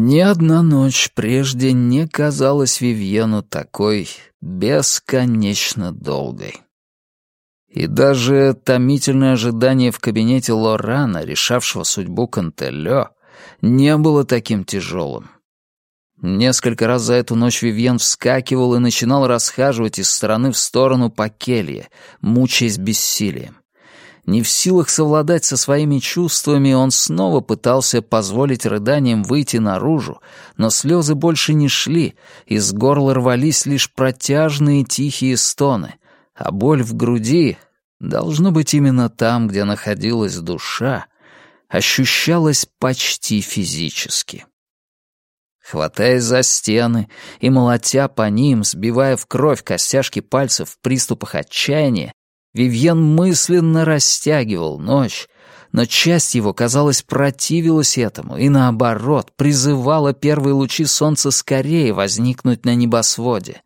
Ни одна ночь прежде не казалась Вивьену такой бесконечно долгой. И даже томительное ожидание в кабинете Лорана, решавшего судьбу Кантелё, не было таким тяжелым. Несколько раз за эту ночь Вивьен вскакивал и начинал расхаживать из стороны в сторону по келье, мучаясь бессилием. Не в силах совладать со своими чувствами, он снова пытался позволить рыданиям выйти наружу, но слезы больше не шли, из горла рвались лишь протяжные тихие стоны, а боль в груди, должно быть именно там, где находилась душа, ощущалась почти физически. Хватаясь за стены и молотя по ним, сбивая в кровь костяшки пальцев в приступах отчаяния, Вивьен мысленно растягивал ночь, но часть его, казалось, противилась этому и, наоборот, призывала первые лучи солнца скорее возникнуть на небосводе.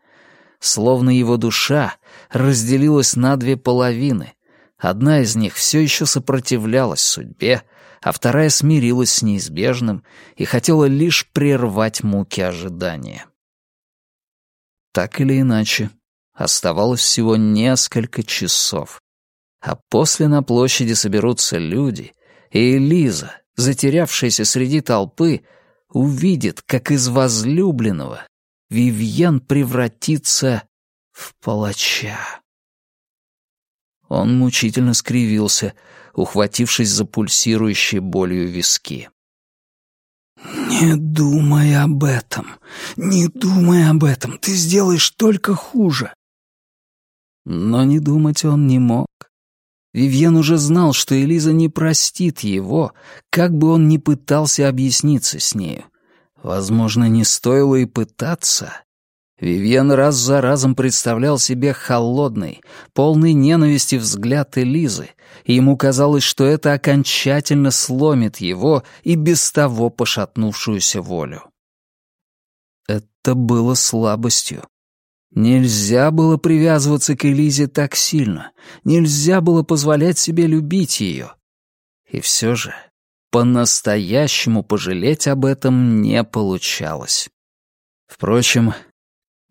Словно его душа разделилась на две половины. Одна из них все еще сопротивлялась судьбе, а вторая смирилась с неизбежным и хотела лишь прервать муки ожидания. Так или иначе, Оставалось всего несколько часов. А после на площади соберутся люди, и Элиза, затерявшаяся среди толпы, увидит, как из возлюбленного Вивьен превратится в палача. Он мучительно скривился, ухватившись за пульсирующие болью виски. «Не думай об этом, не думай об этом, ты сделаешь только хуже. Но не думать он не мог. Вивьен уже знал, что Элиза не простит его, как бы он ни пытался объясниться с нею. Возможно, не стоило и пытаться. Вивьен раз за разом представлял себе холодный, полный ненависти взгляд Элизы, и ему казалось, что это окончательно сломит его и без того пошатнувшуюся волю. Это было слабостью, Нельзя было привязываться к Элизе так сильно, нельзя было позволять себе любить ее. И все же по-настоящему пожалеть об этом не получалось. Впрочем,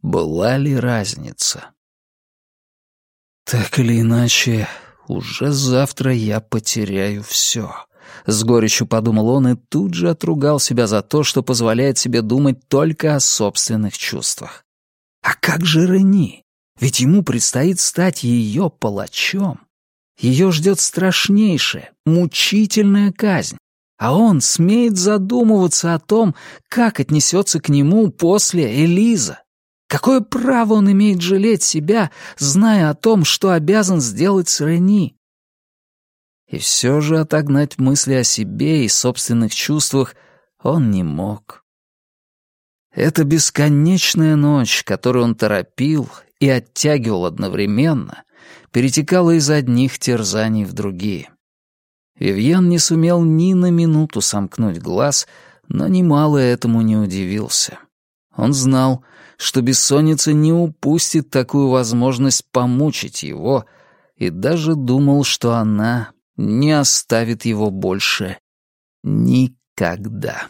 была ли разница? Так или иначе, уже завтра я потеряю все. С горечью подумал он и тут же отругал себя за то, что позволяет себе думать только о собственных чувствах. А как же Рени? Ведь ему предстоит стать ее палачом. Ее ждет страшнейшая, мучительная казнь. А он смеет задумываться о том, как отнесется к нему после Элиза. Какое право он имеет жалеть себя, зная о том, что обязан сделать с Рени? И все же отогнать мысли о себе и собственных чувствах он не мог. Эта бесконечная ночь, которую он торопил и оттягивал одновременно, перетекала из одних терзаний в другие. Вивьен не сумел ни на минуту сомкнуть глаз, но немало этому не удивился. Он знал, что бессонница не упустит такую возможность помучить его, и даже думал, что она не оставит его больше никогда.